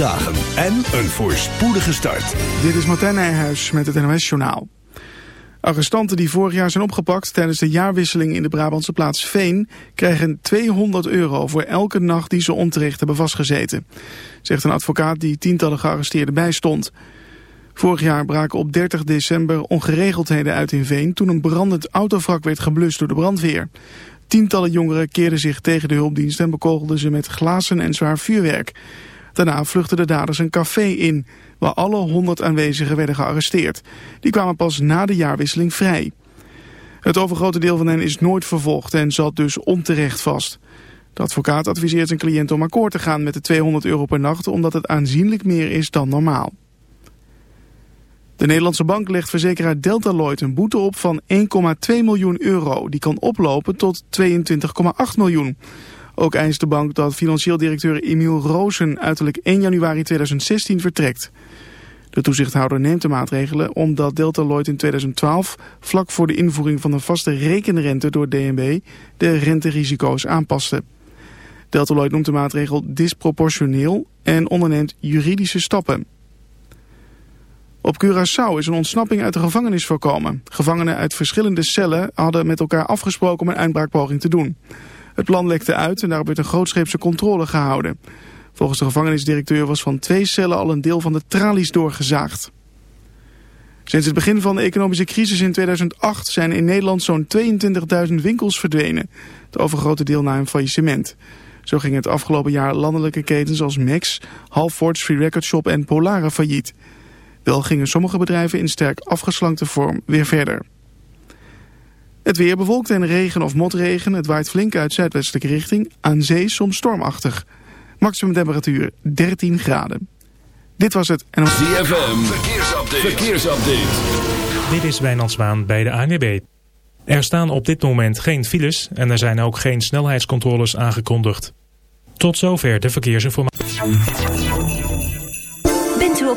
dagen en een voorspoedige start. Dit is Martijn Nijhuis met het NOS Journaal. Arrestanten die vorig jaar zijn opgepakt tijdens de jaarwisseling in de Brabantse plaats Veen... krijgen 200 euro voor elke nacht die ze onterecht hebben vastgezeten. Zegt een advocaat die tientallen gearresteerden bijstond. Vorig jaar braken op 30 december ongeregeldheden uit in Veen... toen een brandend autovrak werd geblust door de brandweer. Tientallen jongeren keerden zich tegen de hulpdienst en bekogelden ze met glazen en zwaar vuurwerk. Daarna vluchtten de daders een café in, waar alle honderd aanwezigen werden gearresteerd. Die kwamen pas na de jaarwisseling vrij. Het overgrote deel van hen is nooit vervolgd en zat dus onterecht vast. De advocaat adviseert zijn cliënt om akkoord te gaan met de 200 euro per nacht... omdat het aanzienlijk meer is dan normaal. De Nederlandse bank legt verzekeraar Deltaloid een boete op van 1,2 miljoen euro. Die kan oplopen tot 22,8 miljoen. Ook eist de bank dat financieel directeur Emiel Rozen uiterlijk 1 januari 2016 vertrekt. De toezichthouder neemt de maatregelen omdat Deltaloid in 2012, vlak voor de invoering van een vaste rekenrente door DNB, de renterisico's aanpaste. Deltaloid noemt de maatregel disproportioneel en onderneemt juridische stappen. Op Curaçao is een ontsnapping uit de gevangenis voorkomen. Gevangenen uit verschillende cellen hadden met elkaar afgesproken om een eindbraakpoging te doen. Het plan lekte uit en daarop werd een grootscheepse controle gehouden. Volgens de gevangenisdirecteur was van twee cellen al een deel van de tralies doorgezaagd. Sinds het begin van de economische crisis in 2008 zijn in Nederland zo'n 22.000 winkels verdwenen. Het overgrote deel na een faillissement. Zo ging het afgelopen jaar landelijke ketens als Max, Halfords, Free Record Shop en Polare failliet. Wel gingen sommige bedrijven in sterk afgeslankte vorm weer verder. Het weer bewolkt en regen of motregen. Het waait flink uit zuidwestelijke richting. Aan zee soms stormachtig. Maximum temperatuur 13 graden. Dit was het. En... ZFM, verkeersupdate. verkeersupdate. Dit is Wijnand bij de ANWB. Er staan op dit moment geen files en er zijn ook geen snelheidscontroles aangekondigd. Tot zover de verkeersinformatie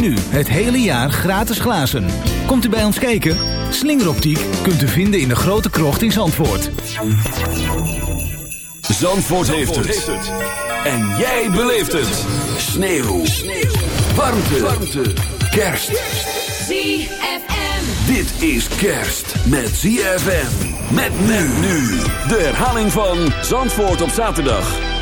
Nu het hele jaar gratis glazen. Komt u bij ons kijken? Slingeroptiek kunt u vinden in de grote krocht in Zandvoort. Zandvoort, heeft, het. En jij beleeft het. Sneeuw. Sneeuw. Warmte. Warmte. Kerst. ZFM. Dit is kerst met ZFM. Met men nu. De herhaling van Zandvoort op zaterdag.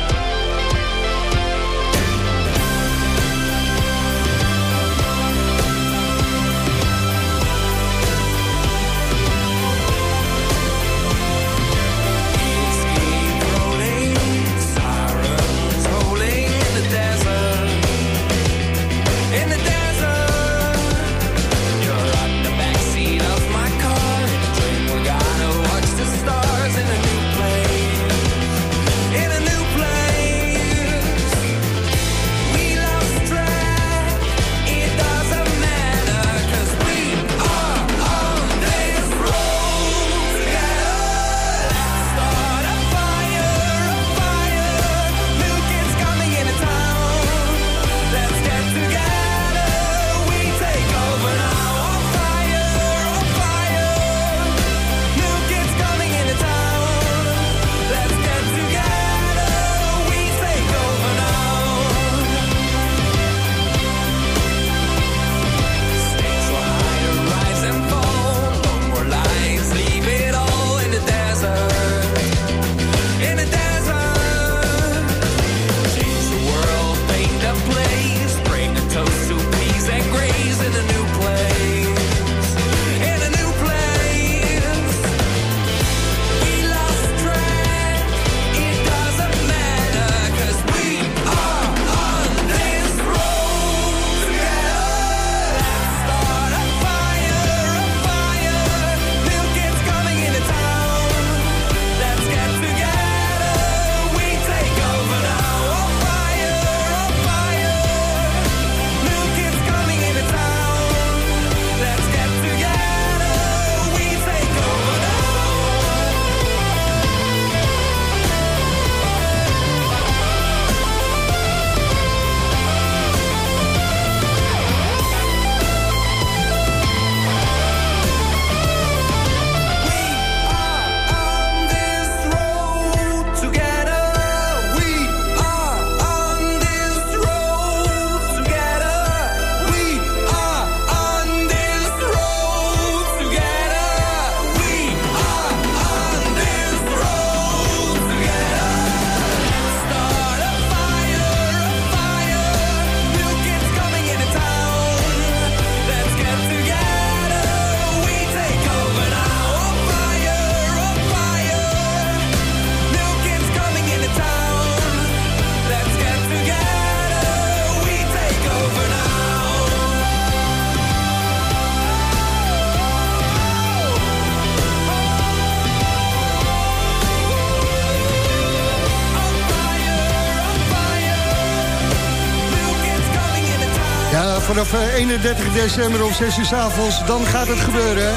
Vanaf 31 december om 6 uur s avonds, dan gaat het gebeuren.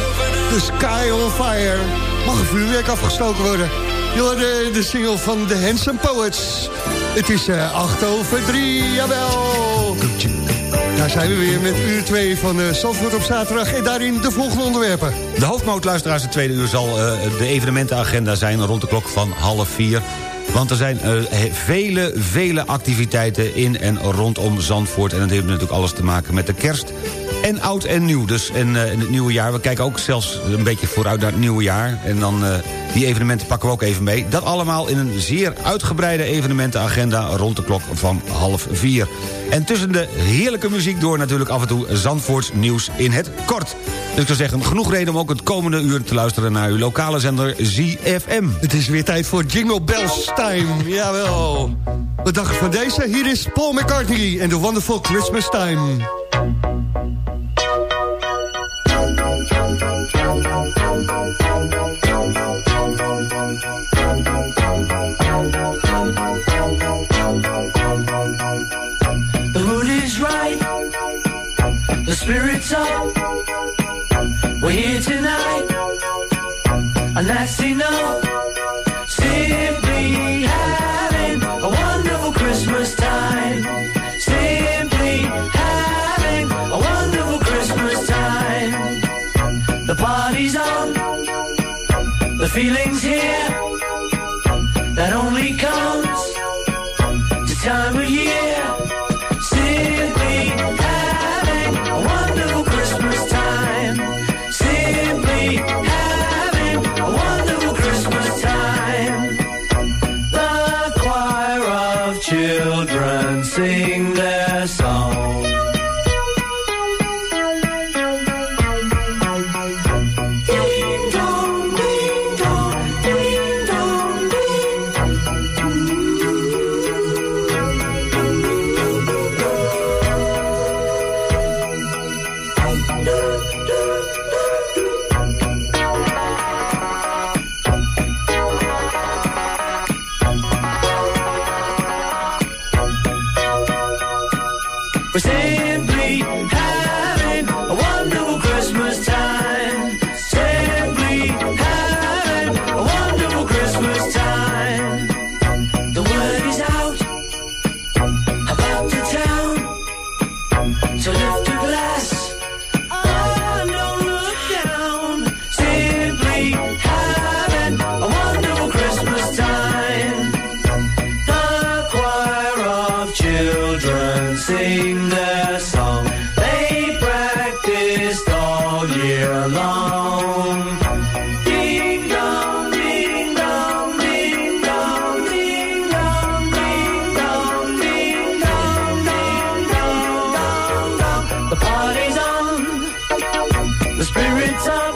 The Sky on Fire. Mag een vuurwerk afgestoken worden. Hoorde de single van The Handsome Poets. Het is uh, 8 over 3, jawel. Daar zijn we weer met uur 2 van uh, Zandvoort op zaterdag. En daarin de volgende onderwerpen. De hoofdmoot, luisteraars, de tweede uur zal de evenementenagenda zijn... rond de klok van half vier. Want er zijn uh, vele, vele activiteiten in en rondom Zandvoort. En dat heeft natuurlijk alles te maken met de kerst en oud en nieuw. Dus en, uh, in het nieuwe jaar, we kijken ook zelfs een beetje vooruit naar het nieuwe jaar. En dan uh, die evenementen pakken we ook even mee. Dat allemaal in een zeer uitgebreide evenementenagenda rond de klok van half vier. En tussen de heerlijke muziek door natuurlijk af en toe Zandvoorts nieuws in het kort. Dus ik zou zeggen, genoeg reden om ook het komende uur te luisteren naar uw lokale zender ZFM. Het is weer tijd voor Jingle Bells Time, jawel. Wat dacht van deze? Hier is Paul McCartney en The Wonderful Christmas Time. Enough. Simply having a wonderful Christmas time. Simply having a wonderful Christmas time. The party's on, the feeling's here. time.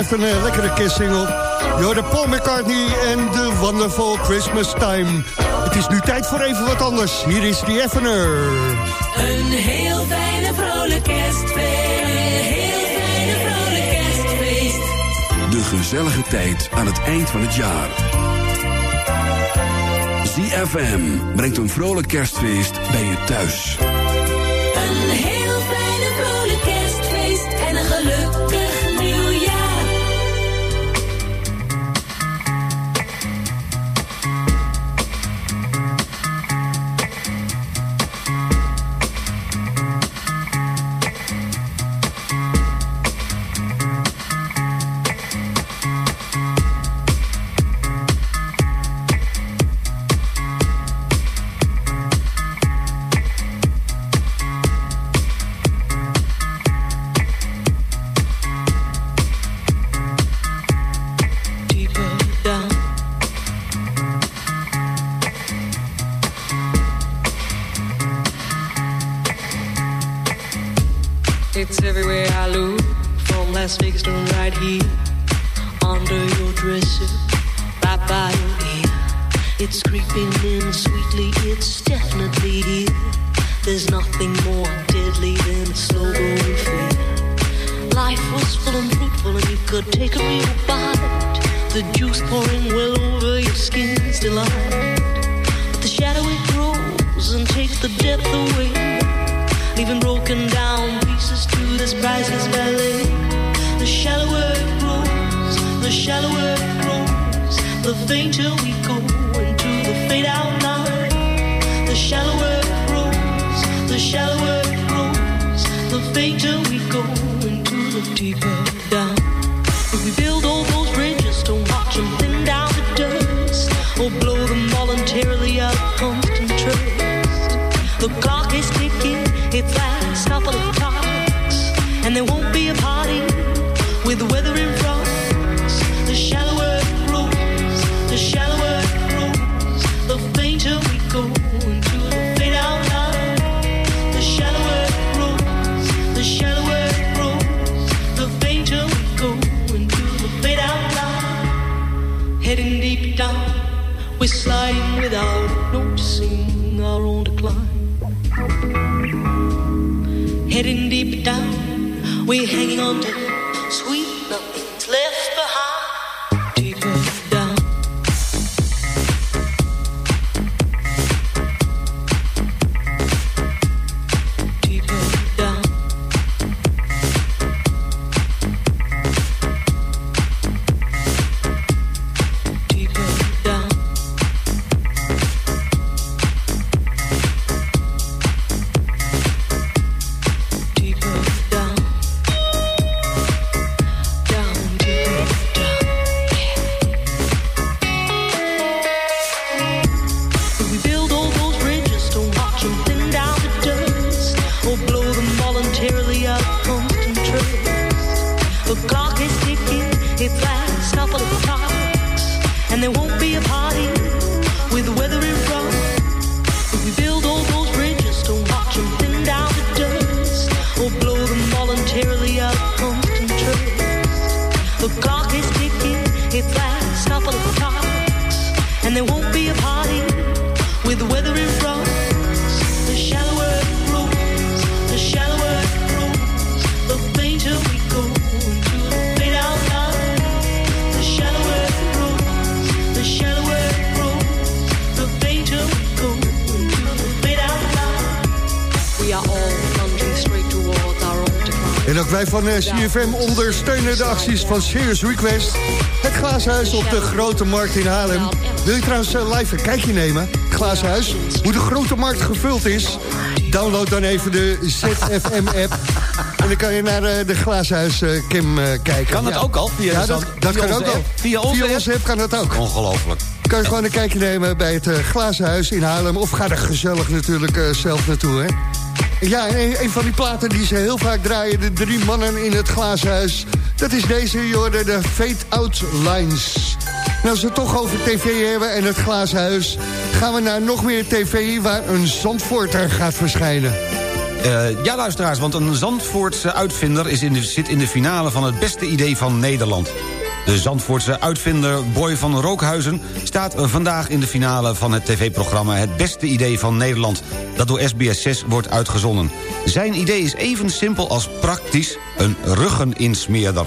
Blijft een uh, lekkere kerstsingle. Je hoorde Paul McCartney en The Wonderful Christmas Time. Het is nu tijd voor even wat anders. Hier is The Evener. Een heel fijne vrolijk kerstfeest. Een heel fijne vrolijk kerstfeest. De gezellige tijd aan het eind van het jaar. ZFM brengt een vrolijk kerstfeest bij je thuis. Under your dresser, right by your ear. It's creeping something to eat. good. Van eh, CFM ondersteunen de acties van Serious Request. Het Glazenhuis op de Grote Markt in Haarlem. Wil je trouwens eh, live een kijkje nemen? Glazenhuis, hoe de Grote Markt gevuld is. Download dan even de ZFM-app. En dan kan je naar eh, de Glazenhuis Kim kijken. Kan dat ook al? Via ja, dat, via kan ook al. app? Via onze app kan dat ook. Ongelooflijk. Kan je gewoon een kijkje nemen bij het Glazenhuis in Haarlem. Of ga er gezellig natuurlijk zelf naartoe, hè. Ja, en een, een van die platen die ze heel vaak draaien... de drie mannen in het Glazenhuis... dat is deze, Jorde, de Fade Out Lines. En als we het toch over tv hebben en het Glazenhuis... gaan we naar nog meer tv waar een Zandvoorter gaat verschijnen. Eh, ja, luisteraars, want een Zandvoortse uitvinder is in de, zit in de finale van het beste idee van Nederland. De Zandvoortse uitvinder Boy van Rookhuizen staat vandaag in de finale van het tv-programma Het Beste Idee van Nederland, dat door SBS6 wordt uitgezonden. Zijn idee is even simpel als praktisch, een ruggeninsmeerder.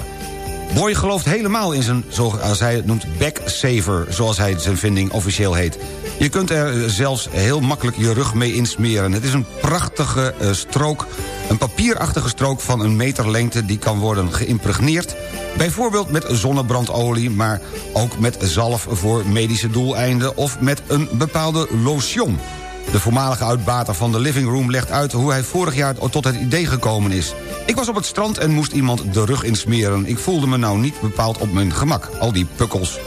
Boy gelooft helemaal in zijn, zoals hij het noemt, backsaver... zoals hij zijn vinding officieel heet. Je kunt er zelfs heel makkelijk je rug mee insmeren. Het is een prachtige eh, strook, een papierachtige strook van een meter lengte... die kan worden geïmpregneerd, bijvoorbeeld met zonnebrandolie... maar ook met zalf voor medische doeleinden... of met een bepaalde lotion. De voormalige uitbater van de Living Room legt uit hoe hij vorig jaar tot het idee gekomen is. Ik was op het strand en moest iemand de rug insmeren. Ik voelde me nou niet bepaald op mijn gemak, al die pukkels.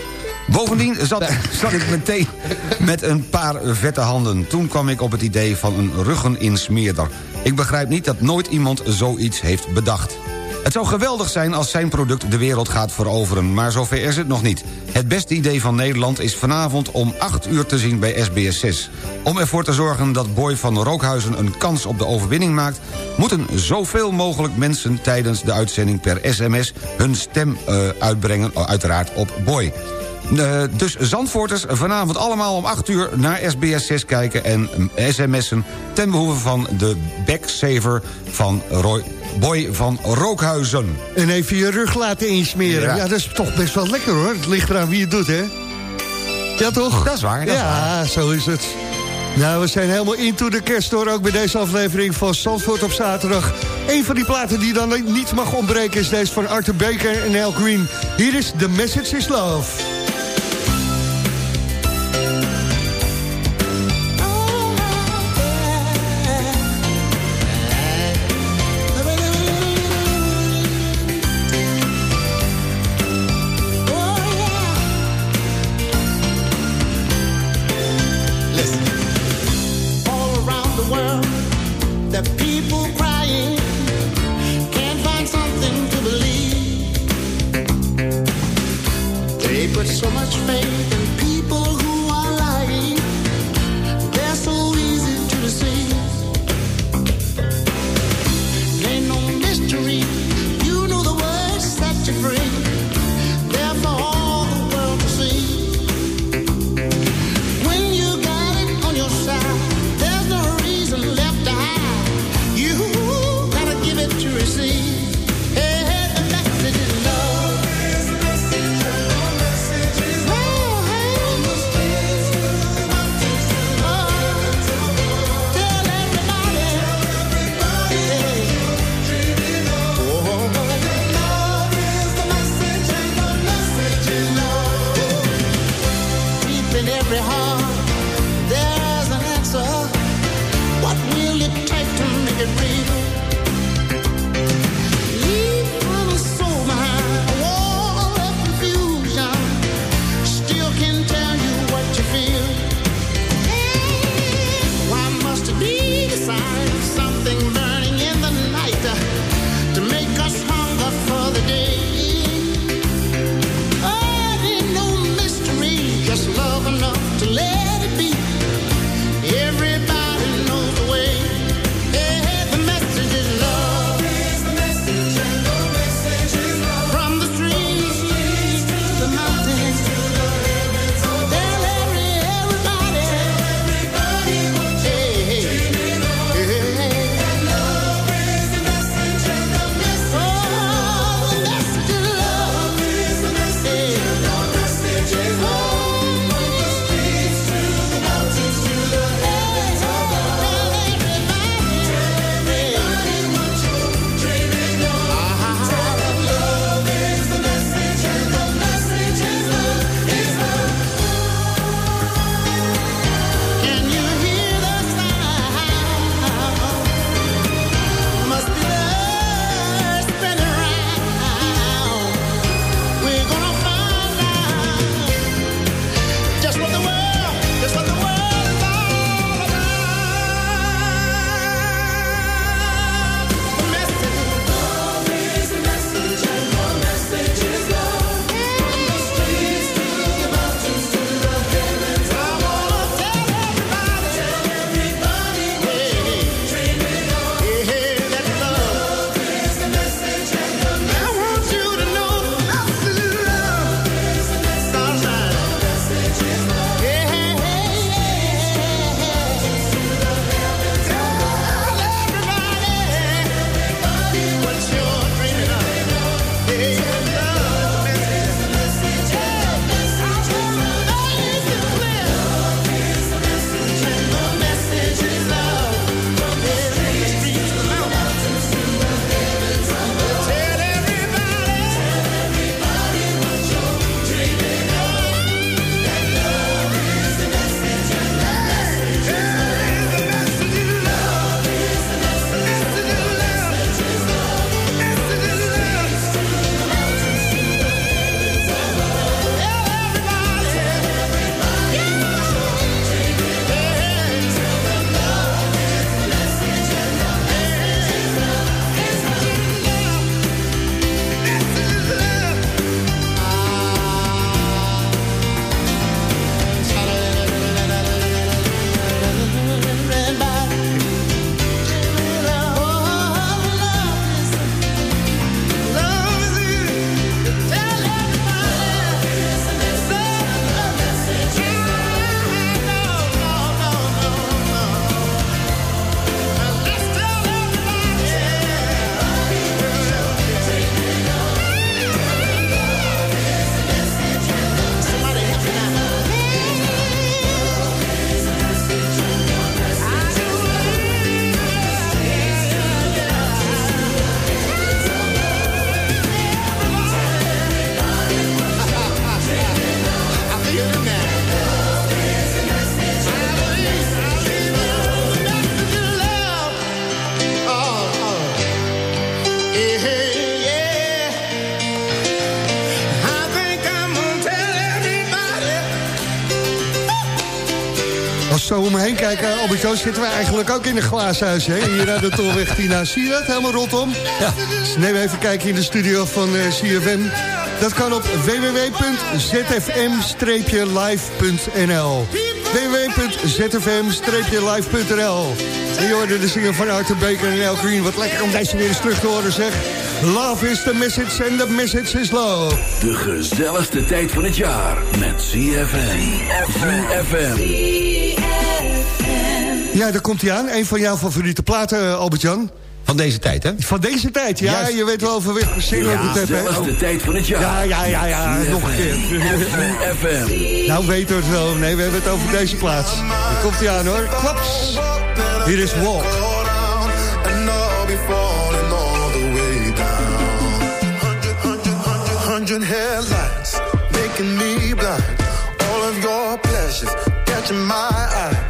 Bovendien zat, zat ik meteen met een paar vette handen. Toen kwam ik op het idee van een ruggeninsmeerder. Ik begrijp niet dat nooit iemand zoiets heeft bedacht. Het zou geweldig zijn als zijn product de wereld gaat veroveren... maar zover is het nog niet. Het beste idee van Nederland is vanavond om 8 uur te zien bij SBS 6. Om ervoor te zorgen dat Boy van Rookhuizen een kans op de overwinning maakt... moeten zoveel mogelijk mensen tijdens de uitzending per sms... hun stem uh, uitbrengen, uiteraard op Boy. Uh, dus Zandvoorters vanavond allemaal om 8 uur naar SBS 6 kijken... en sms'en ten behoeve van de backsaver van Roy Boy van Rookhuizen. En even je rug laten insmeren. Ja. ja, dat is toch best wel lekker hoor. Het ligt eraan wie het doet, hè? Ja, toch? Dat is waar. Dat ja, is waar. zo is het. Nou, we zijn helemaal into de kerst door, ook bij deze aflevering van Zandvoort op zaterdag. Een van die platen die dan niet mag ontbreken is deze van Arthur Baker en Al Green. Hier is The Message is Love. Joost, zitten we eigenlijk ook in een glaashuis. Hè? Hier aan de Tolweg Tina. Zie je dat? Helemaal rondom. Ja. Dus neem even kijken in de studio van uh, CFM. Dat kan op www.zfm-live.nl www.zfm-live.nl En je hoorde de zinger van Arthur Baker en El Green. Wat lekker om deze weer eens terug te horen, zeg. Love is the message and the message is love. De gezelligste tijd van het jaar met CFM. CFM. Ja, daar komt hij aan. Een van jouw favoriete platen, Albert-Jan. Van deze tijd, hè? Van deze tijd, ja. Juist. Je weet wel over welke single ja, het heb, hè? de tijd van het jaar. Ja, ja, ja, ja. Nog een keer. FM. Nou weten we het wel. Nee, we hebben het over deze plaats. Daar komt hij aan, hoor. Klaps. Hier is Walk. Hundred headlights making me blind. All of your pleasures catching my eye.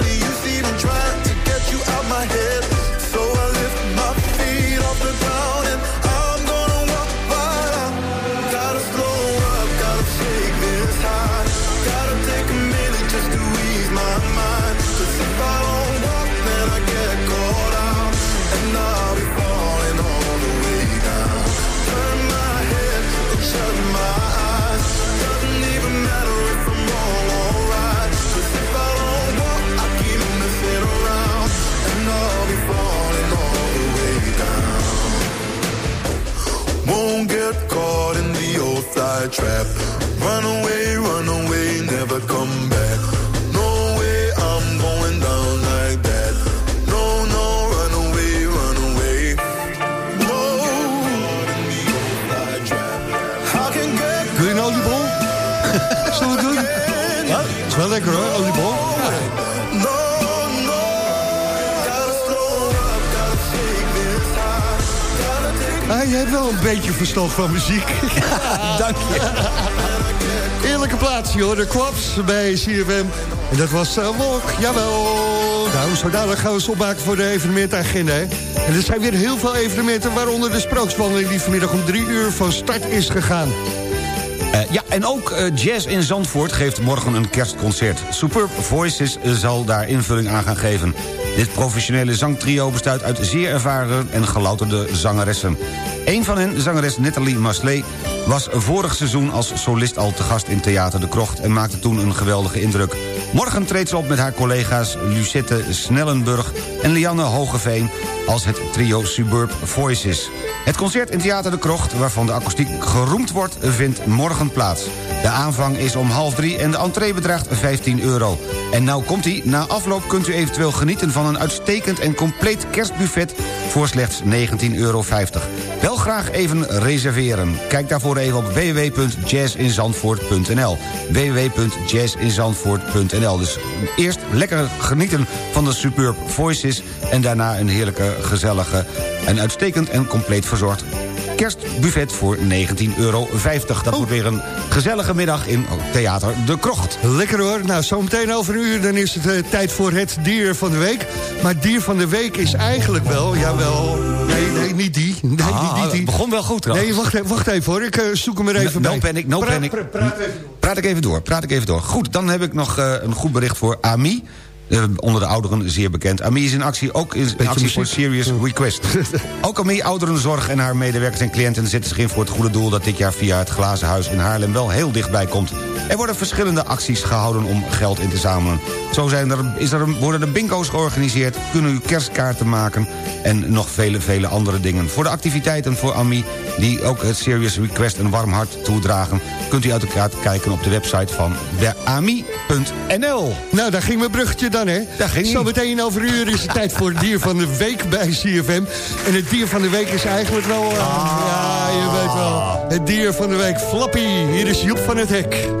trap. Run away, je hebt wel een beetje verstand van muziek. Dank je. Eerlijke plaats, joh. De Quaps bij CFM. En dat was uh, Walk, jawel. Nou, zo dadelijk gaan we eens opmaken voor de evenementagenda. Hè. En er zijn weer heel veel evenementen, waaronder de sprookswandeling... die vanmiddag om drie uur van start is gegaan. Eh, ja, en ook eh, Jazz in Zandvoort geeft morgen een kerstconcert. Superb Voices eh, zal daar invulling aan gaan geven. Dit professionele zangtrio bestaat uit zeer ervaren en gelouterde zangeressen. Een van hen, zangeres Nathalie Masley, was vorig seizoen als solist al te gast in Theater de Krocht... en maakte toen een geweldige indruk. Morgen treedt ze op met haar collega's Lucette Snellenburg en Lianne Hogeveen... als het trio Suburb Voices. Het concert in Theater de Krocht, waarvan de akoestiek geroemd wordt... vindt morgen plaats. De aanvang is om half drie en de entree bedraagt 15 euro. En nou komt ie, na afloop kunt u eventueel genieten... van een uitstekend en compleet kerstbuffet voor slechts 19,50 euro. Wel graag even reserveren. Kijk daarvoor even op www.jazzinzandvoort.nl www.jazzinzandvoort.nl Dus eerst lekker genieten van de Superb Voices... en daarna een heerlijke, gezellige en uitstekend en compleet verzorgd kerstbuffet voor 19,50 euro. Dat wordt weer een gezellige middag in Theater De Krocht. Lekker hoor. Nou, zometeen over een uur dan is het eh, tijd voor het dier van de week. Maar dier van de week is eigenlijk wel, jawel... Nee, nee, niet die. Nee, Ah, niet die, die. begon wel goed trouwens. Nee, wacht, even- wacht even hoor. Ik eh, zoek hem er even no bij. panic, no Praat- panic. pra- praat even door. Praat ik even door, praat ik even door. Goed, dan heb ik nog eh, een goed bericht voor Ami. Eh, onder de ouderen zeer bekend. Ami is in actie, ook in actie voor Serious Request. ook Ami Ouderenzorg en haar medewerkers en cliënten zetten zich in voor het goede doel... dat dit jaar via het Glazen Huis in Haarlem wel heel dichtbij komt. Er worden verschillende acties gehouden om geld in te zamelen. Zo zijn er, is er, worden er bingo's georganiseerd, kunnen u kerstkaarten maken... en nog vele, vele andere dingen. Voor de activiteiten voor Ami, die ook het Serious Request een warm hart toedragen... kunt u uiteraard kijken op de website van deami.nl. Nou, daar ging mijn bruggetje dan, hè? Daar ging Zo meteen over een uur is het tijd voor het dier van de week bij CFM. En het dier van de week is eigenlijk wel... eh, Ja, je weet wel. Het dier van de week, Flappy. Hier is Joep van het Hek.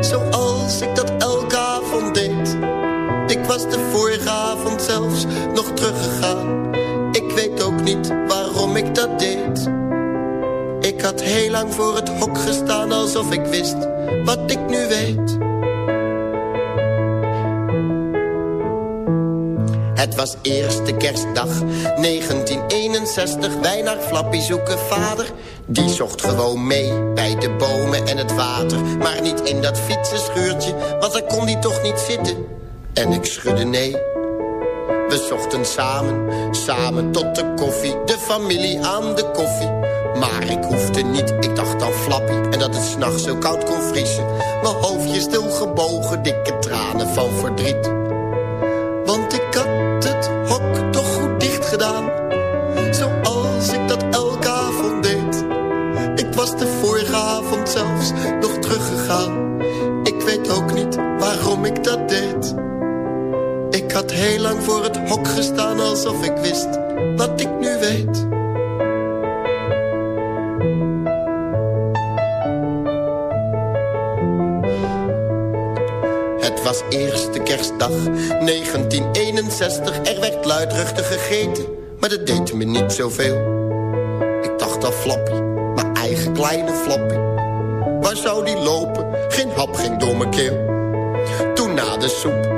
Zoals ik dat elke avond deed. Ik was de vorige avond zelfs nog teruggegaan. Ik weet ook niet waarom ik dat deed. Ik had heel lang voor het hok gestaan alsof ik wist wat ik nu weet. Was eerste kerstdag 1961. Wij naar Flappy zoeken vader. Die zocht gewoon mee bij de bomen en het water. Maar niet in dat fietsenschuurtje, want daar kon hij toch niet zitten. En ik schudde nee. We zochten samen, samen tot de koffie. De familie aan de koffie. Maar ik hoefde niet, ik dacht aan Flappy. En dat het s'nachts zo koud kon vriezen. Mijn hoofdje stil gebogen, dikke tranen van verdriet. Heel lang voor het hok gestaan alsof ik wist wat ik nu weet. Het was eerste kerstdag 1961. Er werd luidruchtig gegeten, maar dat deed me niet zoveel. Ik dacht aan Flappy, mijn eigen kleine Flappy. Waar zou die lopen? Geen hap ging door mijn keel. Toen na de soep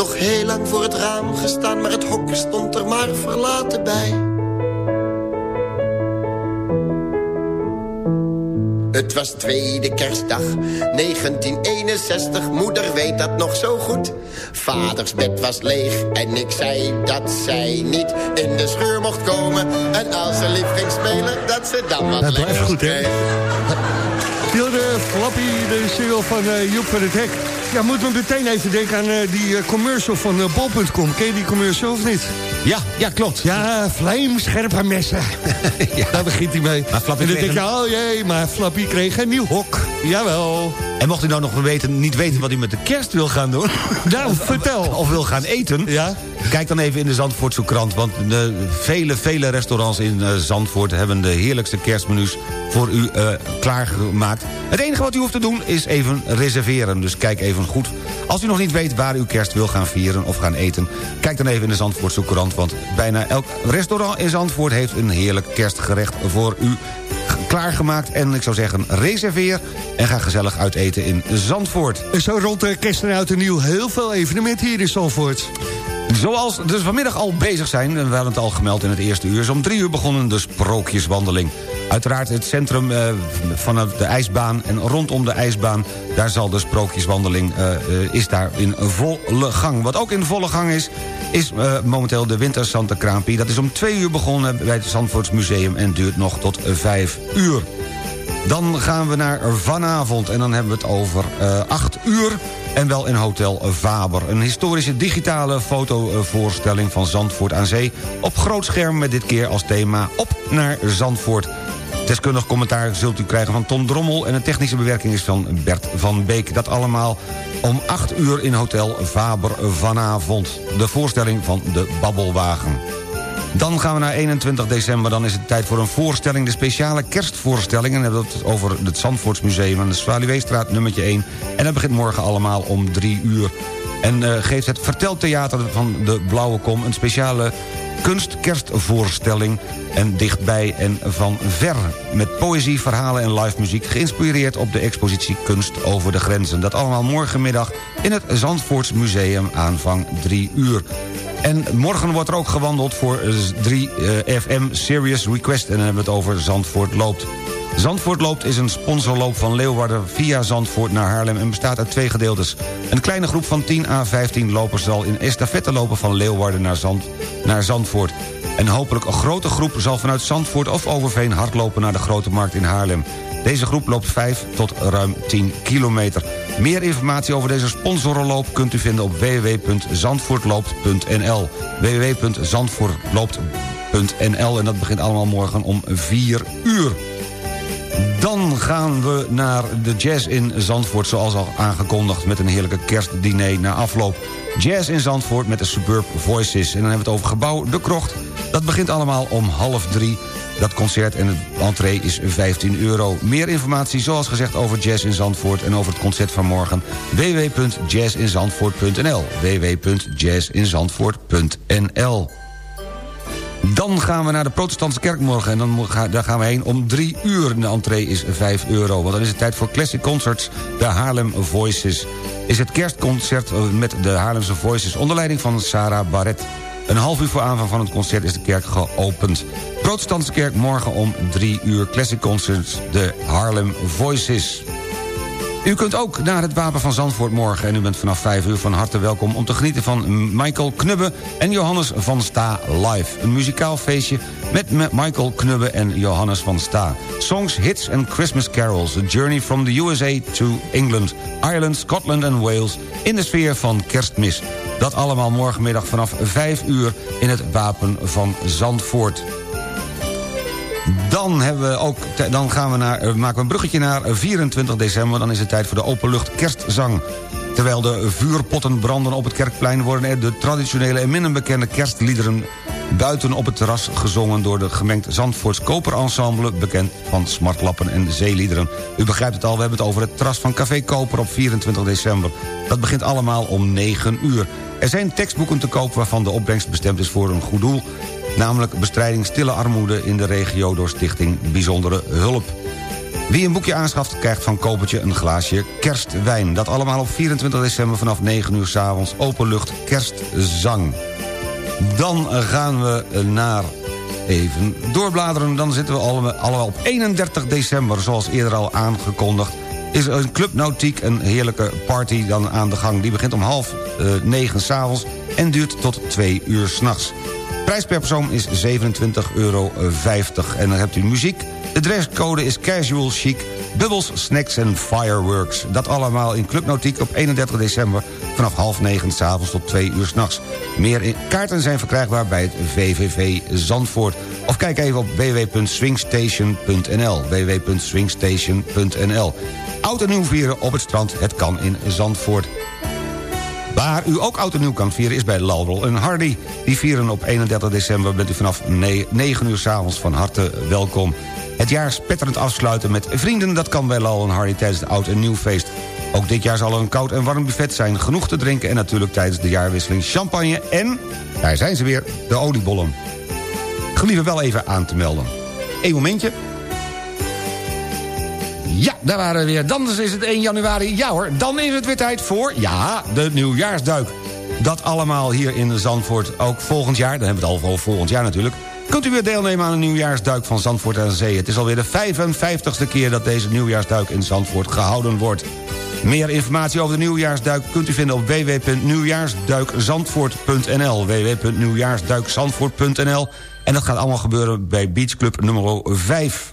Nog heel lang voor het raam gestaan, maar het hok stond er maar verlaten bij. Het was tweede kerstdag, 1961, moeder weet dat nog zo goed. Vaders bed was leeg en ik zei dat zij niet in de scheur mocht komen. En als ze lief ging spelen, dat ze dan wat Dat blijft lekkers goed, hè? Hilde Flappy, de single van eh, Joep van het Hek. Ja, moeten we meteen even denken aan eh, die eh, commercial van eh, bol.com. Ken je die commercial of niet? Ja, ja, klopt. Ja, vlijmscherpe messen. Daar begint hij mee. Maar Flappy en dan denk je, oh jee, maar Flappy kreeg een nieuw hok. Jawel. En mocht u nou nog weten, niet weten wat u met de kerst wil gaan doen... Nou, vertel. Of wil gaan eten... Ja? Kijk dan even in de Zandvoortse krant... want de vele, vele restaurants in eh, Zandvoort... hebben de heerlijkste kerstmenu's voor u eh, klaargemaakt. Het enige wat u hoeft te doen is even reserveren. Dus kijk even goed. Als u nog niet weet waar u kerst wil gaan vieren of gaan eten... kijk dan even in de Zandvoortse krant... want bijna elk restaurant in Zandvoort... heeft een heerlijk kerstgerecht voor u klaargemaakt. En ik zou zeggen, reserveer en ga gezellig uiteten in Zandvoort. En zo rond de kerst en oud nieuw heel veel evenementen hier in Zandvoort. Zoals dus vanmiddag al bezig zijn, en we hadden het al gemeld in het eerste uur... is om drie uur begonnen de sprookjeswandeling. Uiteraard het centrum vanaf de ijsbaan en rondom de ijsbaan... daar zal de sprookjeswandeling uh, uh, is daar in volle gang. Wat ook in volle gang is, is momenteel de Winter Santa Kraampie. Dat is om twee uur begonnen bij het Zandvoortsmuseum... en duurt nog tot vijf uur. Dan gaan we naar vanavond en dan hebben we het over 8 uur... en wel in Hotel Faber. Een historische digitale fotovoorstelling van Zandvoort aan Zee... op groot scherm met dit keer als thema Op naar Zandvoort... Deskundig commentaar zult u krijgen van Tom Drommel... en de technische bewerking is van Bert van Beek. Dat allemaal om 8 uur in Hotel Faber vanavond. De voorstelling van de Babbelwagen. Dan gaan we naar 21 december. Dan is het tijd voor een voorstelling, de speciale kerstvoorstelling. En we het over het Zandvoortsmuseum aan de Zwaluweestraat nummertje 1. En dat begint morgen allemaal om 3 uur. En uh, geeft het Verteltheater van de Blauwe Kom... een speciale kunstkerstvoorstelling en dichtbij en van ver. Met poëzie, verhalen en live muziek geïnspireerd op de expositie Kunst over de Grenzen. Dat allemaal morgenmiddag in het Zandvoorts Museum aanvang 3 uur. En morgen wordt er ook gewandeld voor 3 uh, FM Serious Request. En dan hebben we het over Zandvoort Loopt. Zandvoort Loopt is een sponsorloop van Leeuwarden via Zandvoort naar Haarlem... en bestaat uit twee gedeeltes. Een kleine groep van 10 à 15 lopers zal in estafette lopen van Leeuwarden naar, Zand, naar Zandvoort. En hopelijk een grote groep zal vanuit Zandvoort of Overveen hardlopen naar de Grote Markt in Haarlem. Deze groep loopt 5 tot ruim 10 kilometer. Meer informatie over deze sponsorenloop kunt u vinden op www.zandvoortloopt.nl www.zandvoortloopt.nl En dat begint allemaal morgen om 4 uur. Dan gaan we naar de jazz in Zandvoort, zoals al aangekondigd... met een heerlijke kerstdiner na afloop. Jazz in Zandvoort met de Suburb Voices. En dan hebben we het over gebouw De Krocht. Dat begint allemaal om half drie. Dat concert en de entree is 15 euro. Meer informatie, zoals gezegd, over Jazz in Zandvoort... en over het concert van morgen. www.jazzinzandvoort.nl www.jazzinzandvoort.nl dan gaan we naar de protestantse kerk morgen. En dan daar gaan we heen om drie uur. De entree is 5 euro. Want dan is het tijd voor Classic Concerts, de Haarlem Voices. Is het kerstconcert met de Haarlemse Voices... onder leiding van Sarah Barrett. Een half uur voor aanvang van het concert is de kerk geopend. Protestantse kerk morgen om drie uur. Classic Concerts, de Haarlem Voices. U kunt ook naar het Wapen van Zandvoort morgen... en u bent vanaf 5 uur van harte welkom om te genieten van Michael Knubbe... en Johannes van Sta live. Een muzikaal feestje met Michael Knubbe en Johannes van Sta. Songs, hits en Christmas carols. A journey from the USA to England, Ireland, Scotland en Wales... in de sfeer van kerstmis. Dat allemaal morgenmiddag vanaf 5 uur in het Wapen van Zandvoort. Dan, hebben we ook, dan gaan we naar, eh, maken we een bruggetje naar 24 december. Dan is het tijd voor de openlucht kerstzang. Terwijl de vuurpotten branden op het kerkplein... worden er de traditionele en minder bekende kerstliederen... buiten op het terras gezongen door de gemengd Zandvoorts Koperensemble... bekend van smartlappen en zeeliederen. U begrijpt het al, we hebben het over het terras van Café Koper op 24 december. Dat begint allemaal om 9 uur. Er zijn tekstboeken te koop waarvan de opbrengst bestemd is voor een goed doel namelijk bestrijding stille armoede in de regio door stichting Bijzondere Hulp. Wie een boekje aanschaft krijgt van Kopertje een glaasje kerstwijn. Dat allemaal op 24 december vanaf 9 uur s'avonds openlucht kerstzang. Dan gaan we naar even doorbladeren. Dan zitten we allemaal op 31 december, zoals eerder al aangekondigd is een Club Nautiek een heerlijke party dan aan de gang. Die begint om half uh, negen s'avonds en duurt tot twee uur s'nachts prijs per persoon is 27,50 euro. En dan hebt u muziek. De dresscode is casual chic, bubbels, snacks en fireworks. Dat allemaal in Club Nautiek op 31 december... vanaf half negen s'avonds tot twee uur s'nachts. Meer kaarten zijn verkrijgbaar bij het VVV Zandvoort. Of kijk even op www.swingstation.nl www.swingstation.nl Oud en nieuw vieren op het strand, het kan in Zandvoort. Waar u ook oud en nieuw kan vieren is bij Laurel en Hardy. Die vieren op 31 december bent u vanaf 9 uur s'avonds van harte welkom. Het jaar spetterend afsluiten met vrienden... dat kan bij Laurel en Hardy tijdens het oud en nieuw feest. Ook dit jaar zal er een koud en warm buffet zijn. Genoeg te drinken en natuurlijk tijdens de jaarwisseling champagne... en, daar zijn ze weer, de oliebollen. Gelieve wel even aan te melden. Eén momentje. Ja, daar waren we weer. Dan is het 1 januari. Ja hoor, dan is het weer tijd voor, ja, de nieuwjaarsduik. Dat allemaal hier in Zandvoort. Ook volgend jaar, dan hebben we het al voor volgend jaar natuurlijk. Kunt u weer deelnemen aan een nieuwjaarsduik van Zandvoort aan Zee. Het is alweer de 55ste keer dat deze nieuwjaarsduik in Zandvoort gehouden wordt. Meer informatie over de nieuwjaarsduik kunt u vinden op www.nieuwjaarsduikzandvoort.nl www.nieuwjaarsduikzandvoort.nl En dat gaat allemaal gebeuren bij Beach Club nummer 5.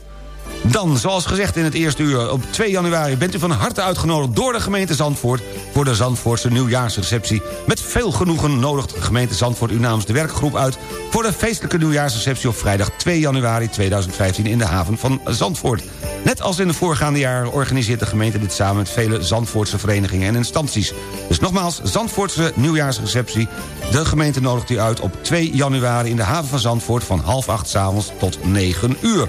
Dan, zoals gezegd in het eerste uur, op 2 januari... bent u van harte uitgenodigd door de gemeente Zandvoort... voor de Zandvoortse nieuwjaarsreceptie. Met veel genoegen nodigt de gemeente Zandvoort u namens de werkgroep uit... voor de feestelijke nieuwjaarsreceptie op vrijdag 2 januari 2015... in de haven van Zandvoort. Net als in de voorgaande jaren organiseert de gemeente dit samen... met vele Zandvoortse verenigingen en instanties. Dus nogmaals, Zandvoortse nieuwjaarsreceptie. De gemeente nodigt u uit op 2 januari in de haven van Zandvoort... van half acht s'avonds tot 9 uur.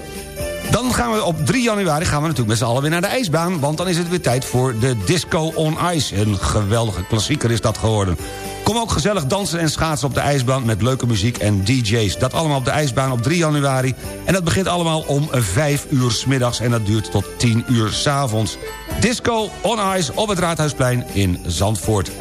Dan gaan we op 3 januari gaan we natuurlijk met z'n allen weer naar de ijsbaan... want dan is het weer tijd voor de Disco on Ice. Een geweldige klassieker is dat geworden. Kom ook gezellig dansen en schaatsen op de ijsbaan... met leuke muziek en DJ's. Dat allemaal op de ijsbaan op 3 januari. En dat begint allemaal om 5 uur middags... en dat duurt tot 10 uur s avonds. Disco on Ice op het Raadhuisplein in Zandvoort.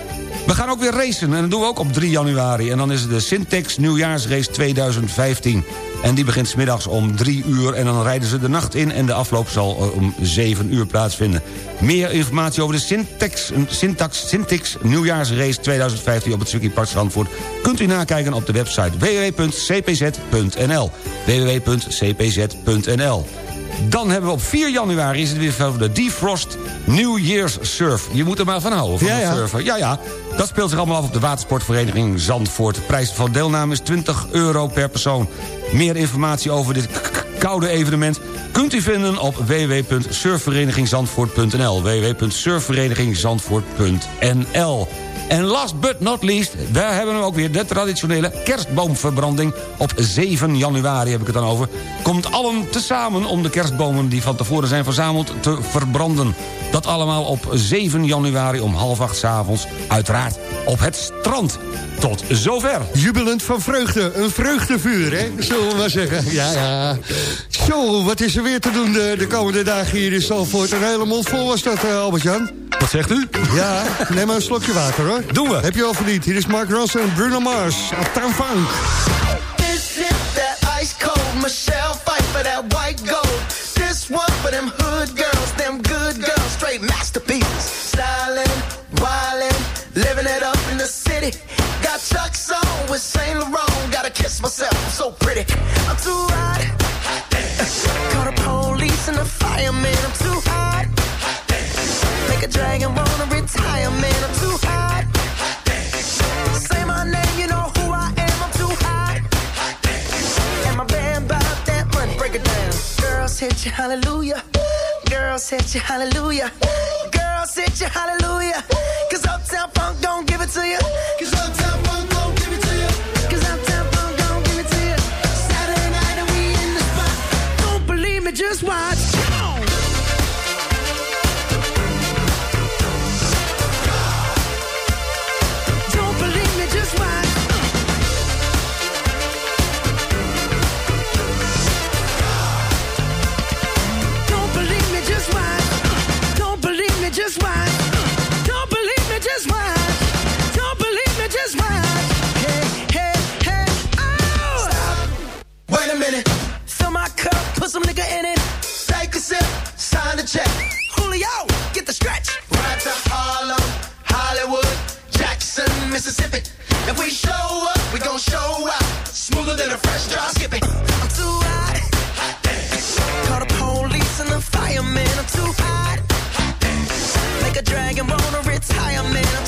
We gaan ook weer racen en dat doen we ook op 3 januari. En dan is het de Syntex Nieuwjaarsrace 2015. En die begint smiddags om 3 uur en dan rijden ze de nacht in... en de afloop zal eh, om 7 uur plaatsvinden. Meer informatie over de Syntex, Syntax, Syntex Nieuwjaarsrace 2015 op het circuitpark Zandvoort... kunt u nakijken op de website www.cpz.nl www.cpz.nl dan hebben we op 4 januari is het weer voor de Defrost New Year's Surf. Je moet er maar van houden, van Ja, ja. surfen. Ja, ja. Dat speelt zich allemaal af op de watersportvereniging Zandvoort. De prijs van deelname is 20 euro per persoon. Meer informatie over dit koude evenement kunt u vinden op www.surfverenigingzandvoort.nl www.surfverenigingzandvoort.nl en last but not least, daar hebben we ook weer de traditionele kerstboomverbranding op 7 januari heb ik het dan over. Komt allen tezamen om de kerstbomen die van tevoren zijn verzameld te verbranden. Dat allemaal op 7 januari om half acht 's avonds, uiteraard op het strand. Tot zover. Jubelend van vreugde. Een vreugdevuur, hè? Zullen we maar zeggen. Ja, ja. Zo, wat is er weer te doen de, de komende dagen hier in Zalvoort? Een hele mond vol was dat, eh, Albert-Jan. Wat zegt u? Ja, neem maar een slokje water, hoor. Doen we. Heb je al verdiend. Hier is Mark Ronson en Bruno Mars. Uptown Funk. This is that ice cold Michelle fight for that white gold. This one for them hood girls, them good girls, straight masterpieces. Styling, wildin', living it up in the city. Got Chuck's on with Saint Laurent. Gotta kiss myself, I'm so pretty. I'm too hot. Call the police and the fireman. I'm too hot. Dragon wanna retire, man. I'm too hot. Say my name, you know who I am. I'm too hot. And my band bought that money. Break it down. Girls hit you, hallelujah. Girls hit you, hallelujah. Girls hit you, hallelujah. Cause Uptown Funk don't give it to you. Cause Uptown Funk some nigga in it. Take a sip, sign the check. Julio, get the stretch. Right to Harlem, Hollywood, Jackson, Mississippi. If we show up, we gon' show out. Smoother than a fresh drop skipping. I'm too hot. hot Call the police and the fireman. I'm too hot. Make a dragon wanna retire, man. I'm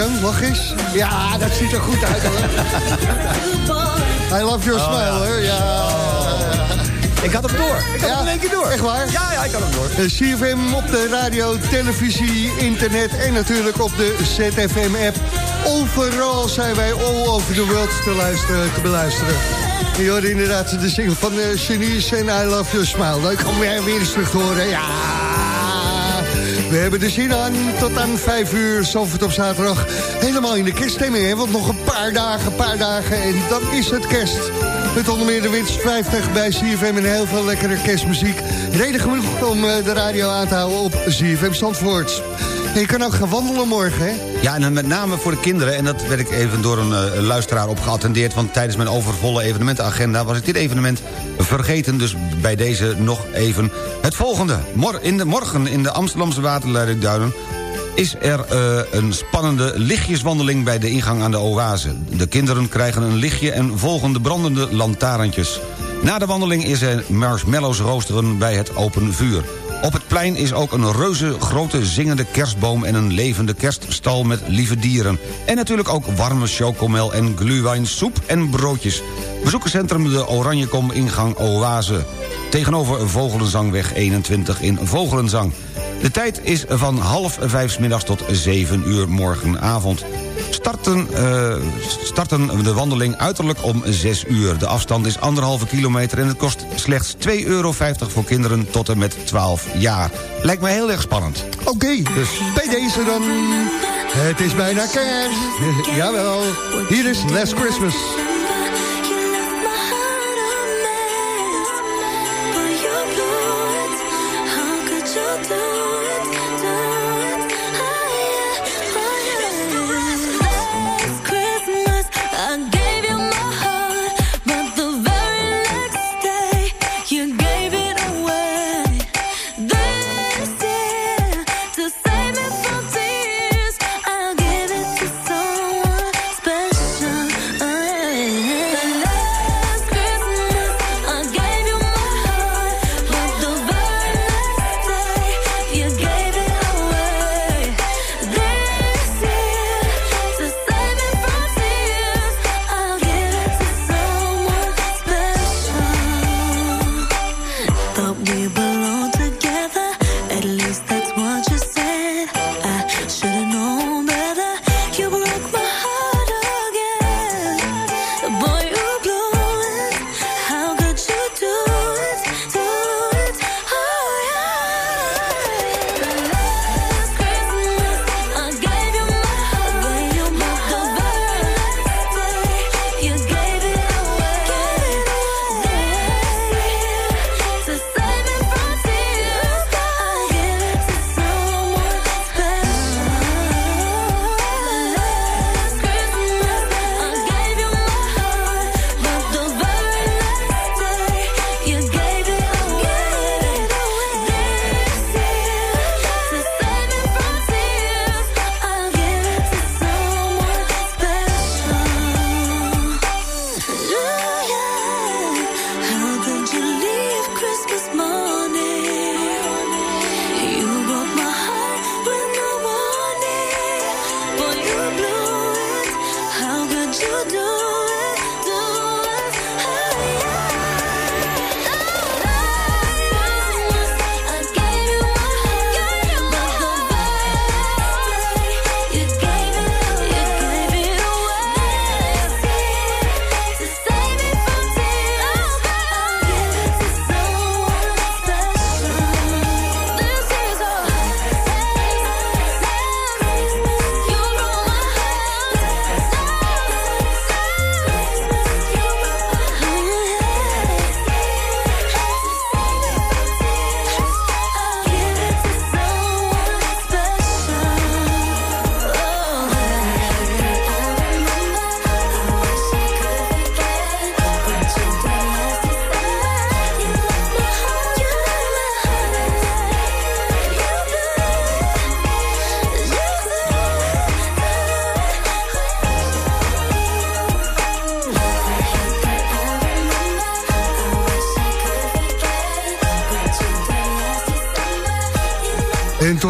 Albert-Jan. Lach eens. Ja, dat ziet er goed uit, hoor. I love your Oh, smile, hoor. Ja. Ik had hem door. Ik had Ja, hem in één keer door. echt waar? Ja, ja, ik had hem door. De CFM op de radio, televisie, internet en natuurlijk op de ZFM-app. Overal zijn wij all over the world te, luisteren, te beluisteren. En je hoorde inderdaad de single van uh, Janice en I Love Your Smile. Leuk om weer, weer eens terug te horen. Ja, we hebben de zin aan tot aan 5 uur, Zalvoort op zaterdag. Helemaal in de kerststemming, want nog een paar dagen, een paar dagen en dan is het kerst. Met onder meer de winst 50 bij CFM en heel veel lekkere kerstmuziek. Reden genoeg om eh, de radio aan te houden op CFM Zandvoort. En je kan ook gaan wandelen morgen, hè? Ja, en dan met name voor de kinderen. En dat werd ik even door een eh, luisteraar op geattendeerd... want tijdens mijn overvolle evenementenagenda... was ik dit evenement vergeten. Dus bij deze nog even het volgende. Mor in de, morgen in de Amsterdamse waterleidingduinen is er eh, een spannende lichtjeswandeling bij de ingang aan de oase. De kinderen krijgen een lichtje en volgen de brandende lantaarntjes. Na de wandeling is er marshmallows roosteren bij het open vuur. Op het plein is ook een reuze grote zingende kerstboom... en een levende kerststal met lieve dieren. En natuurlijk ook warme chocomel en glühwein, soep en broodjes. Bezoekerscentrum de Oranjekom ingang Oase. Tegenover Vogelenzangweg 21 in Vogelenzang. De tijd is van half vijf middags tot zeven uur morgenavond. Starten, eh, starten de wandeling uiterlijk om 6 uur. De afstand is anderhalve kilometer en het kost slechts 2,50 euro voor kinderen tot en met 12 jaar. Lijkt mij heel erg spannend. Oké, dus bij deze dan. Het is bijna kerst. Jawel, hier is Last Christmas.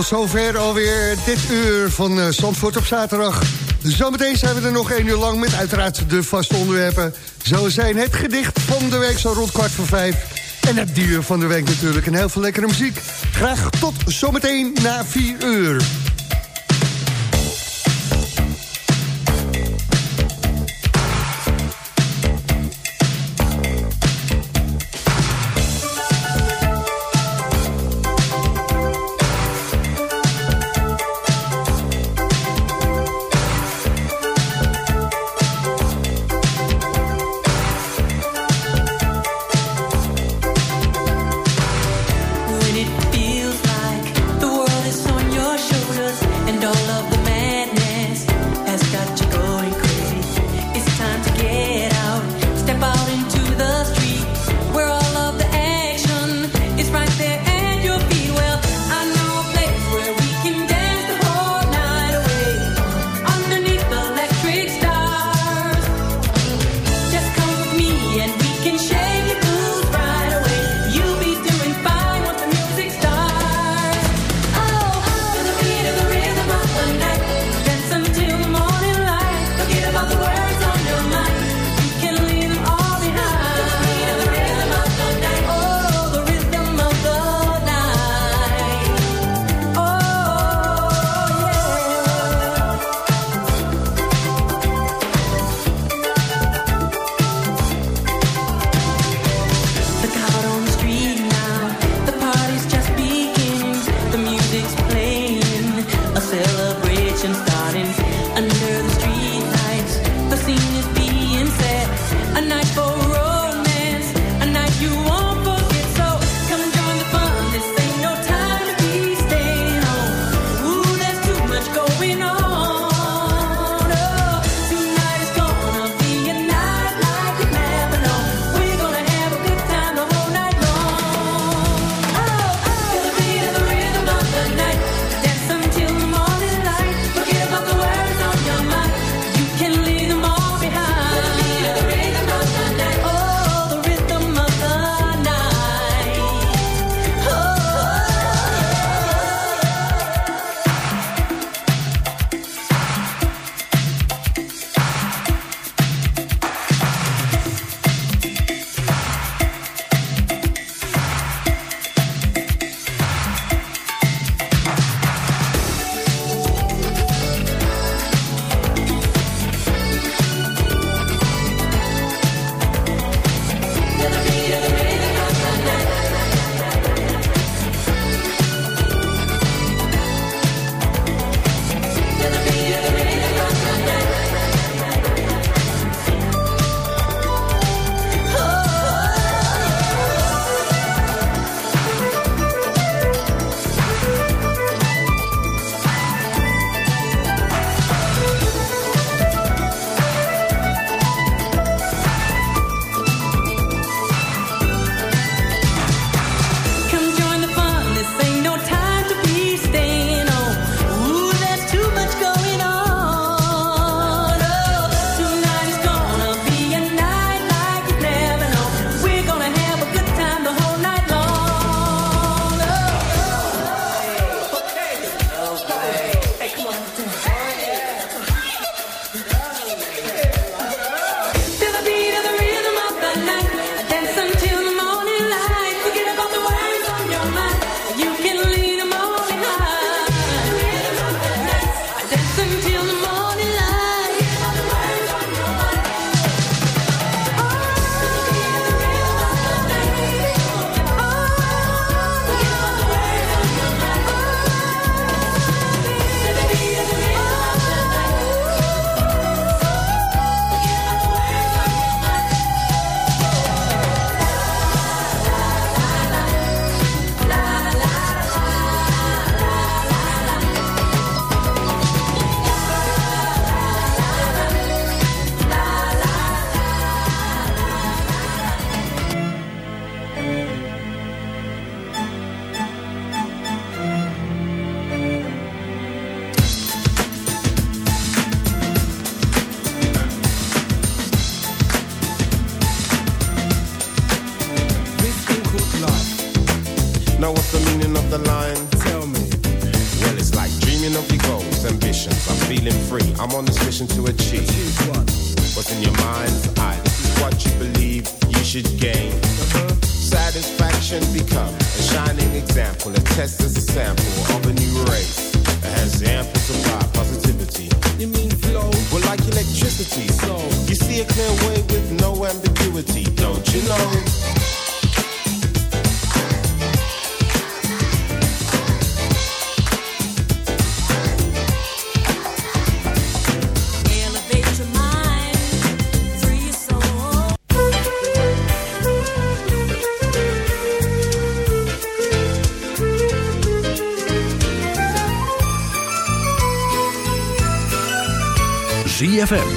Tot zover alweer dit uur van uh, Zandvoort op zaterdag. Zometeen zijn we er nog één uur lang met uiteraard de vaste onderwerpen. Zo zijn het gedicht van de week zo rond kwart voor vijf. En het dier van de week natuurlijk. En heel veel lekkere muziek. Graag tot zometeen na vier uur.